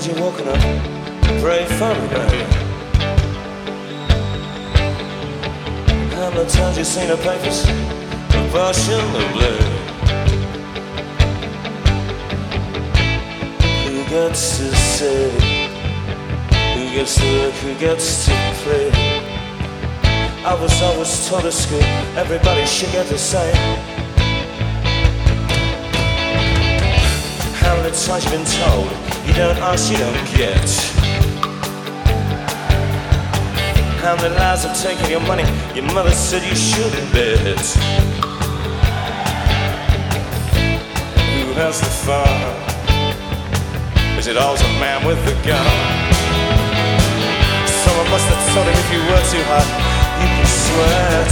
times you're walking up, pray for me, baby. How many times you seen the papers, abortion the blue. Who gets to say? Who gets to work? Who gets to play? I was always taught at school, everybody should get the same. How many times you been told you don't ask, you don't get? How many lies have taken your money? Your mother said you shouldn't bet. Who has the fun? Is it always a man with a gun? Someone must have told him if you work too hard, you can sweat.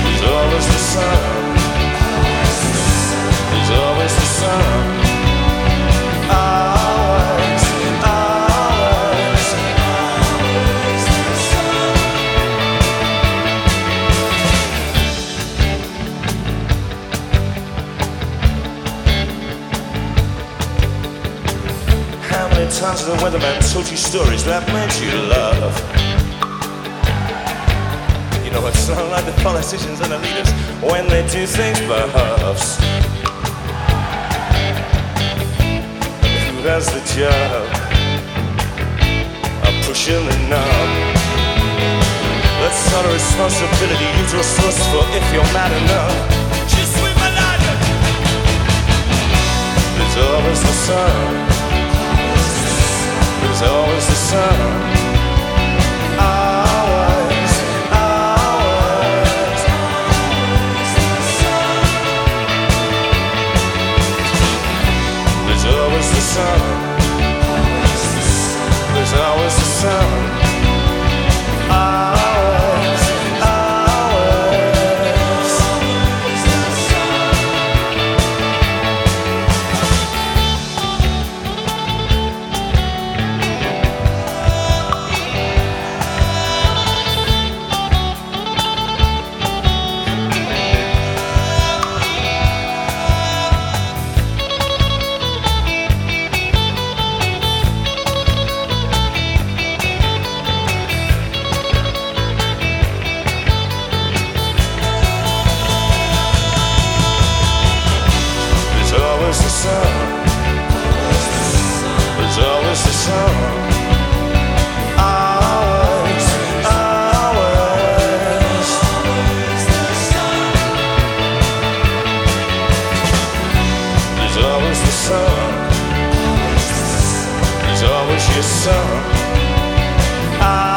There's always the sun. Times has the weatherman told you stories that made you laugh? You know, it's not like the politicians and the leaders when they do things for Who has the job of pushing the knob? That's not a responsibility you just resourceful if you're mad enough. There's always the sun. There's always the sun. sun was your. I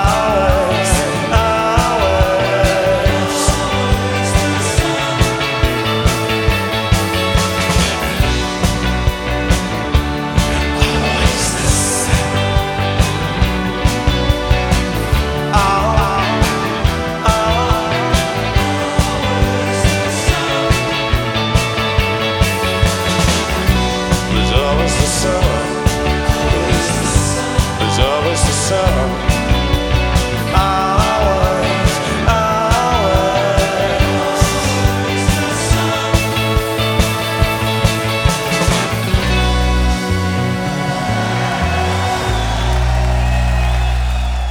sun